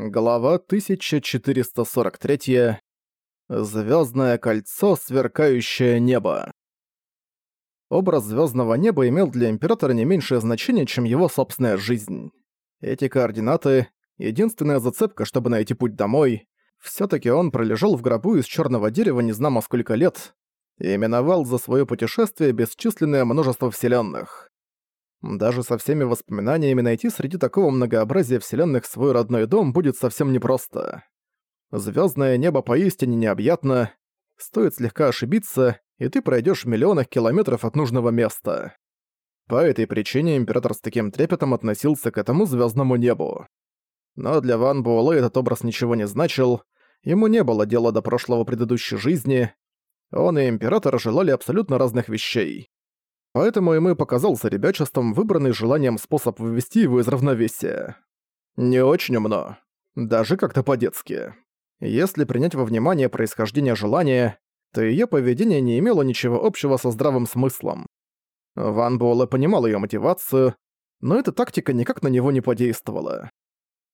Глава 1443. Звездное кольцо, сверкающее небо. Образ звездного неба имел для Императора не меньшее значение, чем его собственная жизнь. Эти координаты — единственная зацепка, чтобы найти путь домой. все таки он пролежал в гробу из черного дерева незнамо сколько лет и именовал за свое путешествие бесчисленное множество вселенных. Даже со всеми воспоминаниями найти среди такого многообразия вселенных свой родной дом будет совсем непросто. Звездное небо поистине необъятно, стоит слегка ошибиться, и ты пройдешь в миллионах километров от нужного места. По этой причине император с таким трепетом относился к этому звездному небу. Но для Ван Буэлэ этот образ ничего не значил, ему не было дела до прошлого предыдущей жизни, он и император желали абсолютно разных вещей. Поэтому ему и показался ребячеством выбранный желанием способ вывести его из равновесия. Не очень умно. Даже как-то по-детски. Если принять во внимание происхождение желания, то её поведение не имело ничего общего со здравым смыслом. Ван Буэлэ понимал её мотивацию, но эта тактика никак на него не подействовала.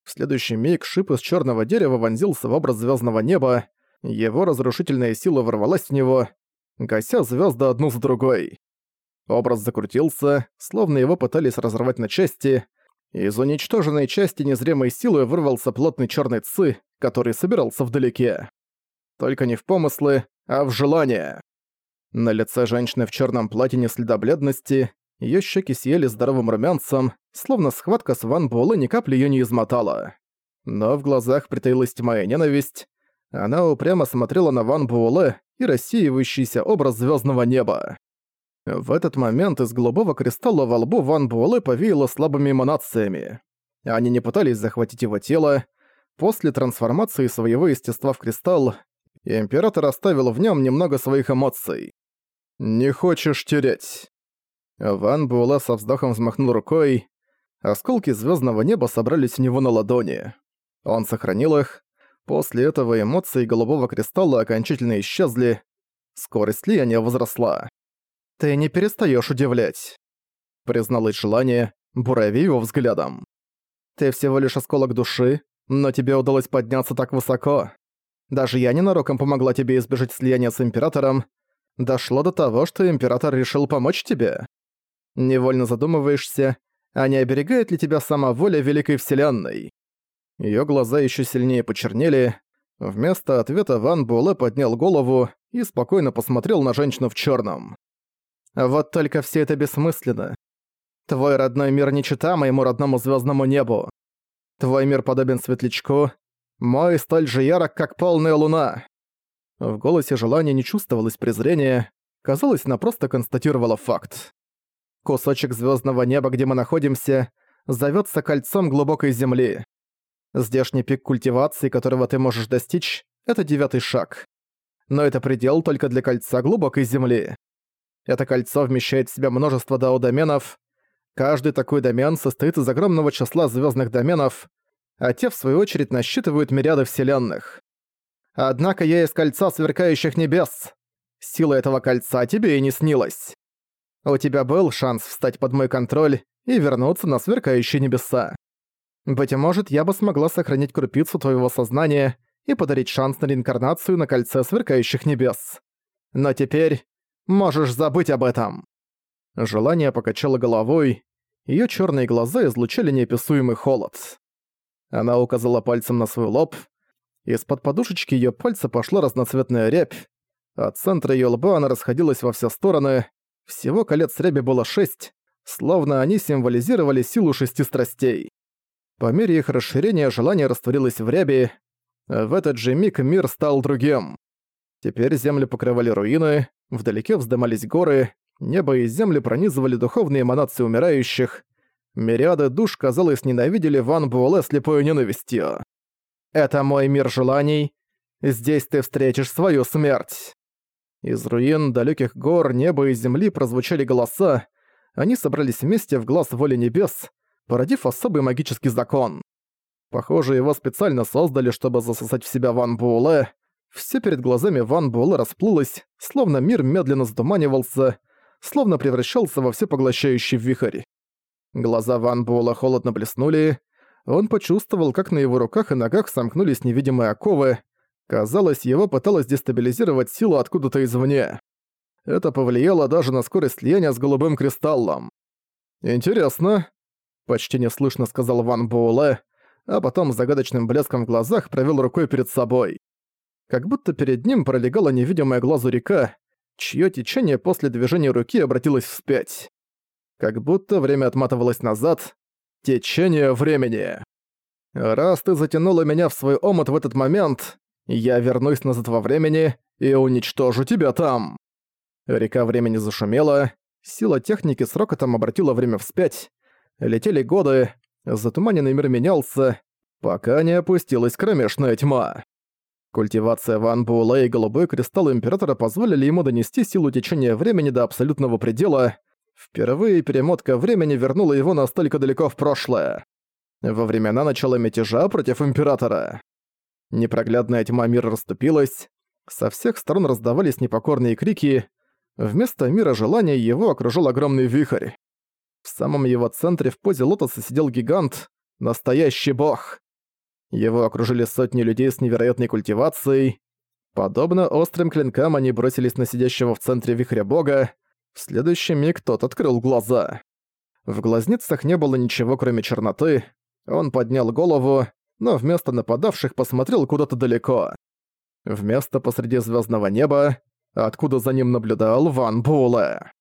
В следующий миг шип из чёрного дерева вонзился в образ звёздного неба, его разрушительная сила ворвалась в него, гася звёзды одну за другой. Образ закрутился, словно его пытались разорвать на части. Из уничтоженной части незримой силы вырвался плотный черный цы, который собирался вдалеке. Только не в помыслы, а в желание. На лице женщины в черном платье не следа бледности, ее щеки съели здоровым румянцем, словно схватка с Ван Буэлэ ни капли ее не измотала. Но в глазах притаилась тьма и ненависть. Она упрямо смотрела на Ван Буэлэ и рассеивающийся образ звездного неба. В этот момент из голубого кристалла во лбу Ван Буэлэ повеяло слабыми эманациями. Они не пытались захватить его тело. После трансформации своего естества в кристалл, Император оставил в нем немного своих эмоций. «Не хочешь терять». Ван Буэлэ со вздохом взмахнул рукой. Осколки звездного неба собрались у него на ладони. Он сохранил их. После этого эмоции голубого кристалла окончательно исчезли. Скорость слияния возросла. «Ты не перестаёшь удивлять», — призналось желание, бурави его взглядом. «Ты всего лишь осколок души, но тебе удалось подняться так высоко. Даже я ненароком помогла тебе избежать слияния с Императором. Дошло до того, что Император решил помочь тебе. Невольно задумываешься, а не оберегает ли тебя сама воля Великой Вселенной?» Её глаза ещё сильнее почернели. Вместо ответа Ван Буэлэ поднял голову и спокойно посмотрел на женщину в чёрном. Вот только все это бессмысленно. Твой родной мир не чита моему родному звездному небу. Твой мир подобен светлячку, мой столь же ярок, как полная луна». В голосе желания не чувствовалось презрения, казалось, она просто констатировала факт. Кусочек звездного неба, где мы находимся, зовется кольцом глубокой земли. Здешний пик культивации, которого ты можешь достичь, это девятый шаг. Но это предел только для кольца глубокой земли. Это кольцо вмещает в себя множество дао-доменов. Каждый такой домен состоит из огромного числа звездных доменов, а те, в свою очередь, насчитывают мириады вселенных. Однако я из кольца сверкающих небес. Сила этого кольца тебе и не снилась. У тебя был шанс встать под мой контроль и вернуться на сверкающие небеса. Быть может, я бы смогла сохранить крупицу твоего сознания и подарить шанс на реинкарнацию на кольце сверкающих небес. Но теперь Можешь забыть об этом!» Желание покачало головой, её чёрные глаза излучали неописуемый холод. Она указала пальцем на свой лоб. Из-под подушечки её пальца пошла разноцветная рябь. От центра её лба она расходилась во все стороны. Всего колец ряби было шесть, словно они символизировали силу шести страстей. По мере их расширения желание растворилось в ряби. В этот же миг мир стал другим. Теперь землю покрывали руины, Вдалеке вздымались горы, небо и земли пронизывали духовные эманации умирающих. Мириады душ, казалось, ненавидели Ван Буэлэ слепой ненавистью. «Это мой мир желаний. Здесь ты встретишь свою смерть». Из руин далеких гор, неба и земли прозвучали голоса. Они собрались вместе в глаз воли небес, породив особый магический закон. Похоже, его специально создали, чтобы засосать в себя Ван Буэлэ, все перед глазами Ван Буэлэ расплылось, словно мир медленно затуманивался, словно превращался во всепоглощающий вихрь. Глаза Ван Буэлэ холодно блеснули, Он почувствовал, как на его руках и ногах сомкнулись невидимые оковы. Казалось, его пыталась дестабилизировать силу откуда-то извне. Это повлияло даже на скорость слияния с голубым кристаллом. «Интересно», — почти неслышно сказал Ван Буэлэ, а потом с загадочным блеском в глазах провел рукой перед собой. Как будто перед ним пролегала невидимая глазу река, чье течение после движения руки обратилось вспять. Как будто время отматывалось назад. Течение времени. Раз ты затянула меня в свой омут в этот момент, я вернусь назад во времени и уничтожу тебя там. Река времени зашумела, сила техники с рокотом обратила время вспять. Летели годы, затуманенный мир менялся, пока не опустилась кромешная тьма. Культивация Ван Буэлэ и голубой кристалл Императора позволили ему донести силу течения времени до абсолютного предела. Впервые перемотка времени вернула его настолько далеко в прошлое. Во времена начала мятежа против Императора. Непроглядная тьма мира расступилась, со всех сторон раздавались непокорные крики, вместо мира желания его окружил огромный вихрь. В самом его центре в позе лотоса сидел гигант, настоящий бог. Его окружили сотни людей с невероятной культивацией. Подобно острым клинкам они бросились на сидящего в центре вихря бога. В следующий миг тот открыл глаза. В глазницах не было ничего, кроме черноты. Он поднял голову, но вместо нападавших посмотрел куда-то далеко. Вместо посреди звездного неба, откуда за ним наблюдал Ван Буэлэ.